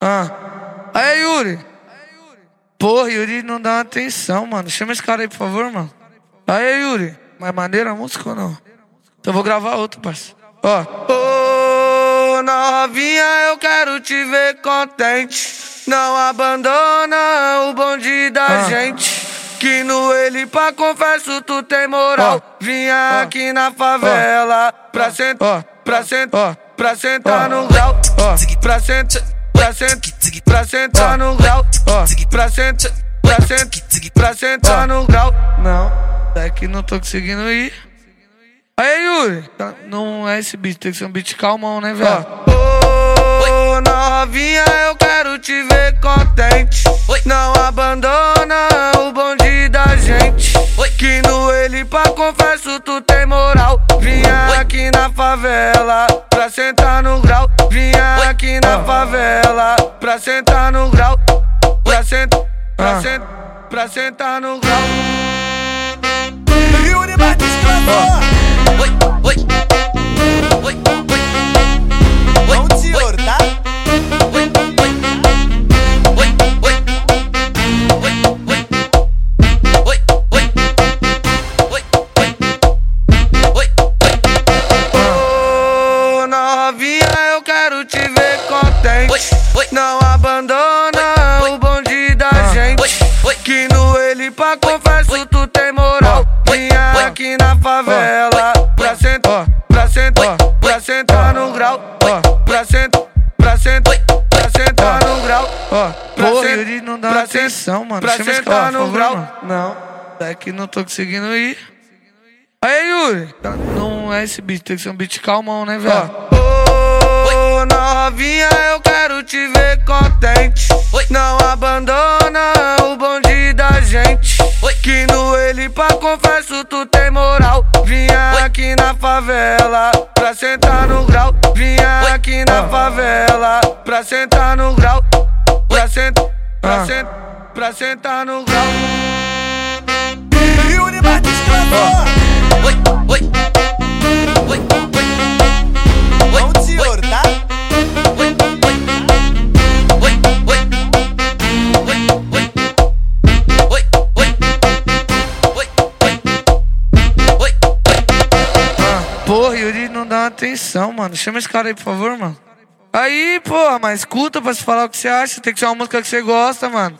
Ah. Aí, Yuri. Porra, Yuri não dá atenção, mano. Chama esse cara aí, por favor, mano. Aí, Yuri. Mais maneira a música ou não? Então eu vou gravar outro, parceiro. Ó. Ô, novinha, eu quero te ver contente. Não abandona o bonde da Ah. gente. Que no ele pra confesso tu tem moral. Vinha aqui na favela pra sentar, pra sentar, pra sentar no grau. Pra sentar, pra sentar, pra sentar no grau. Pra sentar, pra sentar, pra sentar no grau. Não, é que não tô conseguindo ir. Aí, Yuri, tá- não é esse beat, tem que ser um beat calmão, né, velho? Ô, novinha, eu quero te ver contente. Não abandona o bonde da gente. Que no ele pra confesso tu tem moral. Vinha aqui na favela pra sentar no grau. Na favela pra sentar no grau. Pra sentar, pra sentar, pra sentar no grau. Yuri Batista Oi, oi, oi, oi, Não, senhor, tá? oi, oi, oi, oi, oi, oi, oi, oi, oi, Ô, novinha, eu quero te ver oi. Não abandona o bonde da gente. oi, oi. Que no ele pra confesso tu tem moral. Vinha oi. aqui na favela pra sentar, pra sentar, pra sentar no grau. Pra sentar, pra sentar, pra sentar no grau. Pô, Yuri não dá atenção, mano. Pra sentar no grau. Não, é que não tô conseguindo ir. Aí, Yuri, tá- não é esse beat, tem que ser um beat calmão, né, velho? Novinha, eu quero te ver contente. Oi. Não abandona o bonde da gente. Oi. Que no ele pra confesso tu tem moral. Vinha Oi. aqui na favela pra sentar no grau. Vinha Oi. aqui na favela pra sentar no grau. Pra sentar, pra sentar, pra sentar no grau. Porra, Yuri não dá atenção, mano. Chama esse cara aí, por favor, mano. Aí, porra, mas escuta pra se falar o que você acha. Tem que ser uma música que você gosta, mano.